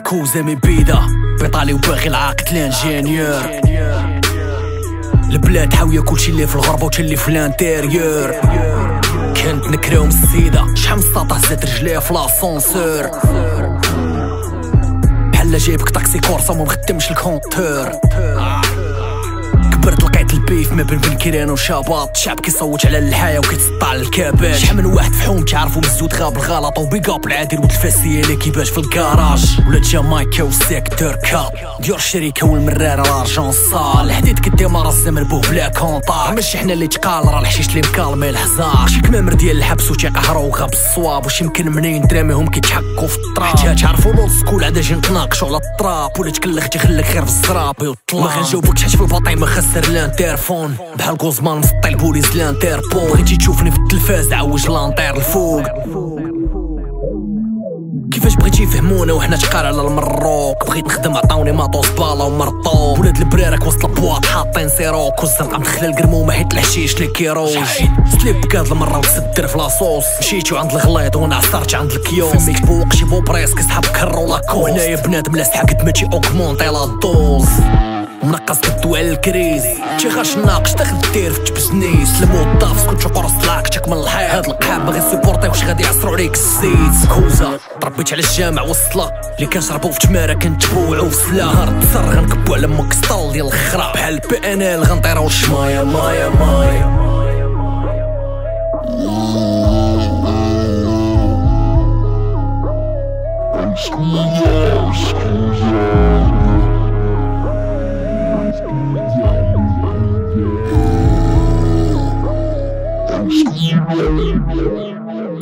سكوزا مي بيدا. بيطالي وباغي العاقد لانجينيور. البلاد حاوية كلشي اللي في الغربة وشي اللي في الانتيريور. كانت نكراو السيدة. شحال من سطح زاد رجليه في لاسونسور. بحال جايبك طاكسي كورسا وما مخدمش الكونتور. البيف ما بين بنكيران وشاباط. الشعب كيصوت على الحياة وكيتسطع الكبات شحال من واحد فحوم تعرفو مزود غاب الغلط وبيقاب العادل ولد الفاسية اللي كيباش في الكراج. ولا جامايكا وسيكتور كاب. ديور الشركة والمرارة لارجون صال الحديد كديما راس مربوه بلا كونطار ماشي حنا اللي تقال راه الحشيش اللي مكالمي الهزار شي كمامر ديال الحبس وتيقهرو غاب الصواب. وشي يمكن منين دراميهم كيتحكوا في الطراب حتى تعرفوا لول سكول عاد جي نتناقشوا على الطراب ولا تكلخ تيخليك غير في الزراب يطلع. ما غنجاوبكش حيت في الباطي ما خسر الانترفون بحال كوزمان مسطي البوليس الانتربول بغيتي تشوفني في التلفاز عوج لانطير الفوق. كيفاش بغيتي يفهمونا وحنا تقال على المروك؟ بغيت نخدم عطاوني ماطوس بالا ومرطوب. ولاد البرارك وسط البواط حاطين سيروك. والزنقه مدخله القرمومه حيت الحشيش اللي كيروج سليب كاد المرة وتسدر في لاصوص. مشيتو عند الغليظ وأنا عصرت عند الكيوس. فميك بوق شي بو بريس كيسحب كرو لاكو هنايا بنادم لا حكت ما تي اوكمونطي لا دوز. منقص كدو على الكريز. شي غاش ناقش داخل دير في تبزنيس الموظف سكوت شوف راس طلاق من الحيط هاد القحاب باغي سيبورتي واش غادي يعصرو عليك الزيت؟ سكوزا تربيت على الجامع وصلة. اللي كنشربو في تمارة كنتبوعو سلا نهار تصر غنكبو على مك سطل ديال الخرا. بحال بي إن إل غنطيرو الشمايا مايا مايا Scusa,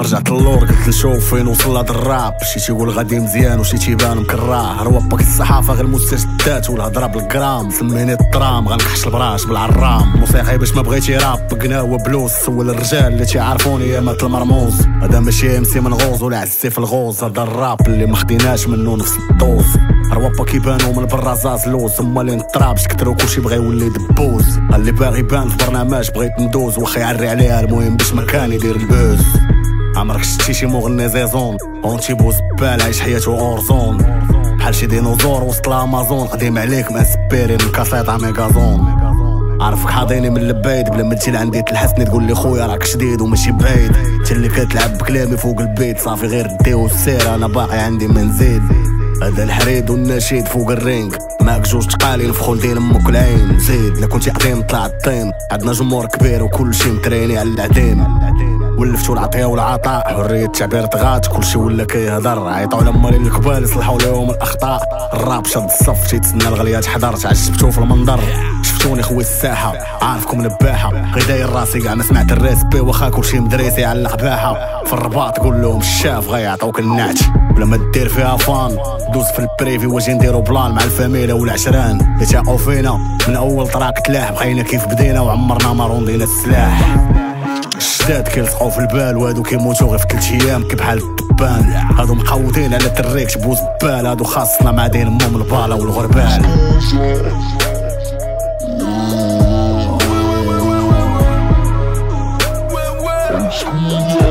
رجعت اللور قلت نشوف فين وصل هاد الراب. شي تيقول غادي مزيان وشي تيبان مكراه. روابك الصحافة غير المستجدات والهضرة بالجرام. سميني الطرام غنكحش البراش بالعرام. موسيقي باش ما بغيتي راب قناوه بلوز. سول الرجال اللي تيعرفوني يا مات المرموز. هذا ماشي امسي من غوز ولا عزي في الغوز. هذا الراب اللي ما خديناش منه نفس الدوز. روابا كيبانو من برا زاز لوز. هما اللي نطرابش كترو كلشي بغا يولي دبوز. اللي باغي يبان في برنامج بغيت ندوز. واخا يعري عليها المهم باش مكان يدير البوز. عمرك شتي شي مغني زيزون؟ اونتي بو زبال عايش حياته اورزون بحال شي ديناصور وسط الأمازون قديم عليك ما سبيري من كاسيطا ميغازون. عارفك حاضيني من البيت بلا ما تجي لعندي تلحسني تقول لي خويا راك شديد وماشي بعيد. انت اللي كتلعب بكلامي فوق البيت صافي غير ديو السير أنا باقي عندي ما نزيد هذا الحريد والنشيد فوق الرينج معك جوج تقالي الفخول ديال أمك العين. زيد لا كنتي عطين طلع الطين. عندنا جمهور كبير وكل شي متريني على العديم ولفتو العطية والعطاء. حرية التعبير طغات كلشي ولا كيهضر. عيطوا على مالين الكبال يصلحوا لهم الأخطاء. الراب شاد الصف. تيتسنى الغليات حضر. تعجبتو في المنظر. شفتوني خوي الساحة. عارفكم نباحه غي داير راسي كاع ما سمعت الراس بي واخا كلشي مدريسي على القباحه في الرباط قول لهم الشاف غيعطوك النعت. بلا ما دير فيها fan. دوز في ال privé واجي نديرو plan مع الفاميلا والعشران. اللي تاقو فينا من أول طراق تلاح. بقينا كيف بدينا. وعمرنا ما روندينا السلاح. الشداد كيلصقو في البال وهادو كيموتو غير في تلت أيام بحال الدبان هادو مقودين على تريك شبوز بال هادو خاصنا مع دين مهم البالا والغربال Scusa.